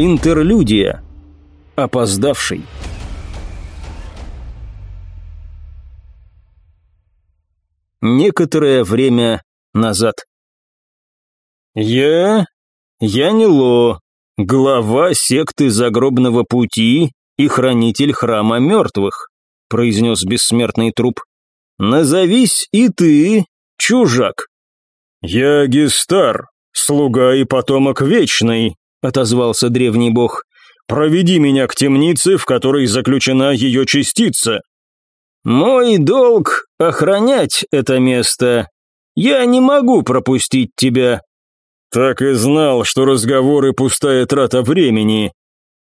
Интерлюдия. Опоздавший. Некоторое время назад. «Я... я не Ло, глава секты загробного пути и хранитель храма мертвых», произнес бессмертный труп. «Назовись и ты, чужак». «Я Гестар, слуга и потомок вечный», отозвался древний бог. «Проведи меня к темнице, в которой заключена ее частица». «Мой долг — охранять это место. Я не могу пропустить тебя». «Так и знал, что разговоры — пустая трата времени».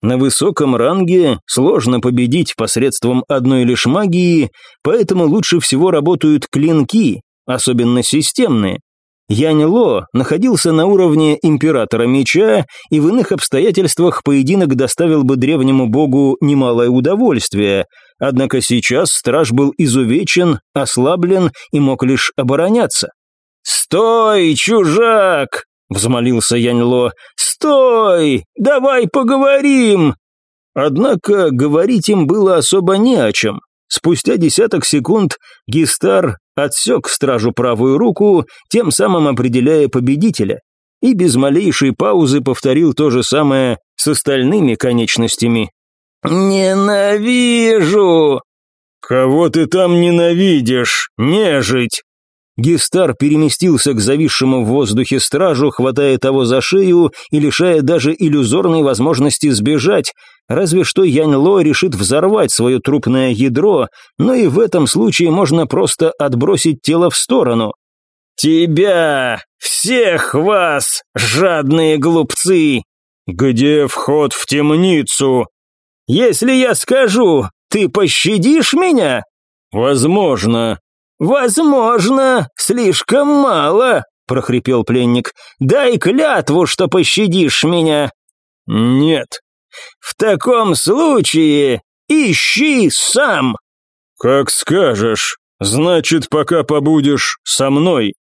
На высоком ранге сложно победить посредством одной лишь магии, поэтому лучше всего работают клинки, особенно системные. Янь Ло находился на уровне императора меча, и в иных обстоятельствах поединок доставил бы древнему богу немалое удовольствие, однако сейчас страж был изувечен, ослаблен и мог лишь обороняться. «Стой, чужак!» — взмолился Янь Ло. «Стой! Давай поговорим!» Однако говорить им было особо не о чем. Спустя десяток секунд Гистар отсек стражу правую руку, тем самым определяя победителя, и без малейшей паузы повторил то же самое с остальными конечностями. «Ненавижу!» «Кого ты там ненавидишь, нежить?» Гистар переместился к зависшему в воздухе стражу, хватая того за шею и лишая даже иллюзорной возможности сбежать, разве что Янь Ло решит взорвать свое трупное ядро, но и в этом случае можно просто отбросить тело в сторону. «Тебя! Всех вас, жадные глупцы!» «Где вход в темницу?» «Если я скажу, ты пощадишь меня?» «Возможно», «Возможно, слишком мало», — прохрипел пленник. «Дай клятву, что пощадишь меня». «Нет». «В таком случае ищи сам». «Как скажешь. Значит, пока побудешь со мной».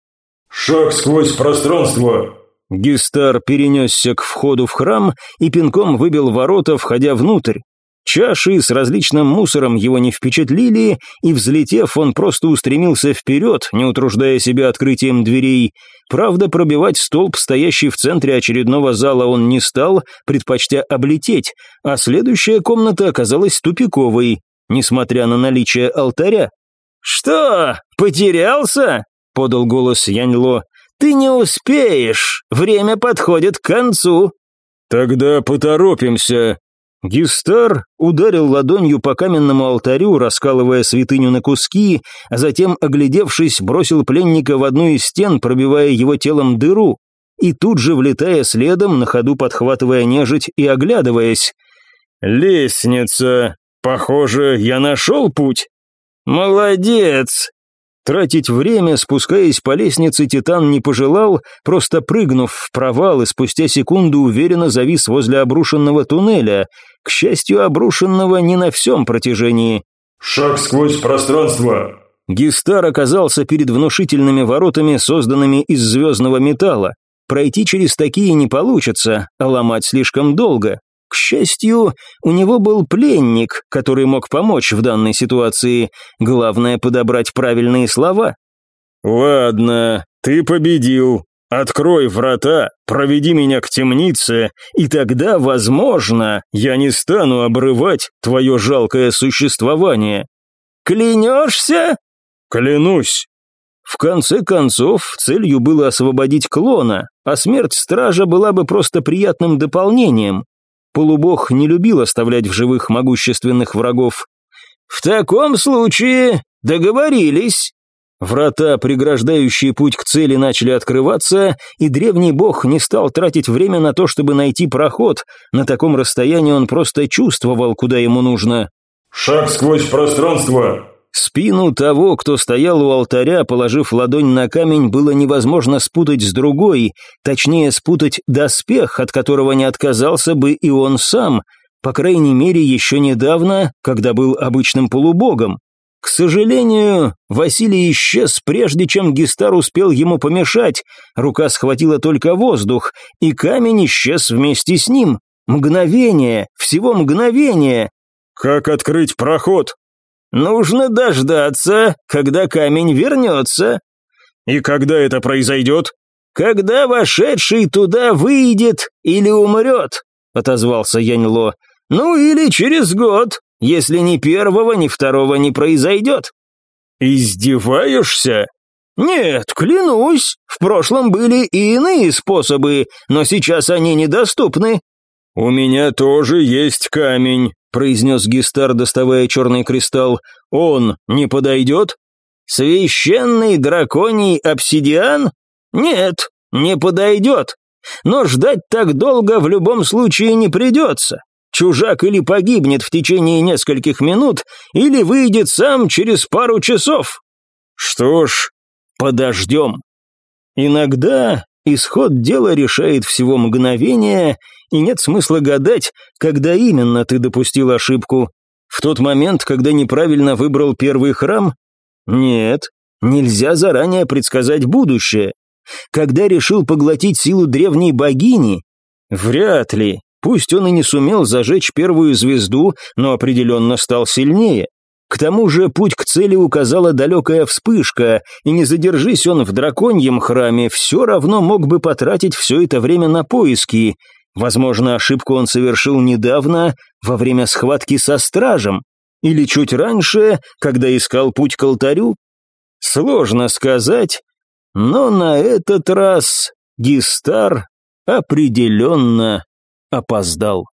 «Шаг сквозь пространство». Гистар перенесся к входу в храм и пинком выбил ворота, входя внутрь. Чаши с различным мусором его не впечатлили, и, взлетев, он просто устремился вперед, не утруждая себя открытием дверей. Правда, пробивать столб, стоящий в центре очередного зала, он не стал, предпочтя облететь, а следующая комната оказалась тупиковой, несмотря на наличие алтаря. «Что, потерялся?» — подал голос Яньло. «Ты не успеешь, время подходит к концу». «Тогда поторопимся», Гистар ударил ладонью по каменному алтарю, раскалывая святыню на куски, а затем, оглядевшись, бросил пленника в одну из стен, пробивая его телом дыру, и тут же, влетая следом, на ходу подхватывая нежить и оглядываясь. «Лестница! Похоже, я нашел путь!» «Молодец! Тратить время, спускаясь по лестнице, Титан не пожелал, просто прыгнув в провал и спустя секунду уверенно завис возле обрушенного туннеля, к счастью, обрушенного не на всем протяжении. «Шаг сквозь пространство!» Гистар оказался перед внушительными воротами, созданными из звездного металла. Пройти через такие не получится, а ломать слишком долго. К счастью, у него был пленник, который мог помочь в данной ситуации. Главное подобрать правильные слова. «Ладно, ты победил. Открой врата, проведи меня к темнице, и тогда, возможно, я не стану обрывать твое жалкое существование». «Клянешься?» «Клянусь». В конце концов, целью было освободить клона, а смерть стража была бы просто приятным дополнением. Полубог не любил оставлять в живых могущественных врагов. «В таком случае договорились». Врата, преграждающие путь к цели, начали открываться, и древний бог не стал тратить время на то, чтобы найти проход. На таком расстоянии он просто чувствовал, куда ему нужно. «Шаг сквозь пространство!» Спину того, кто стоял у алтаря, положив ладонь на камень, было невозможно спутать с другой, точнее спутать доспех, от которого не отказался бы и он сам, по крайней мере еще недавно, когда был обычным полубогом. К сожалению, Василий исчез, прежде чем Гистар успел ему помешать, рука схватила только воздух, и камень исчез вместе с ним. Мгновение, всего мгновение. Как открыть проход? Нужно дождаться, когда камень вернется. И когда это произойдет? Когда вошедший туда выйдет или умрет, отозвался Яньло. Ну или через год, если ни первого, ни второго не произойдет. Издеваешься? Нет, клянусь, в прошлом были и иные способы, но сейчас они недоступны. У меня тоже есть камень, произнес Гистар, доставая черный кристалл. Он не подойдет? Священный драконий обсидиан? Нет, не подойдет. Но ждать так долго в любом случае не придется. Чужак или погибнет в течение нескольких минут, или выйдет сам через пару часов. Что ж, подождем. Иногда исход дела решает всего мгновение, и нет смысла гадать, когда именно ты допустил ошибку. В тот момент, когда неправильно выбрал первый храм? Нет, нельзя заранее предсказать будущее. Когда решил поглотить силу древней богини? Вряд ли. Пусть он и не сумел зажечь первую звезду, но определенно стал сильнее. К тому же путь к цели указала далекая вспышка, и не задержись он в драконьем храме, все равно мог бы потратить все это время на поиски. Возможно, ошибку он совершил недавно, во время схватки со стражем, или чуть раньше, когда искал путь к алтарю. Сложно сказать, но на этот раз Гистар определенно опоздал.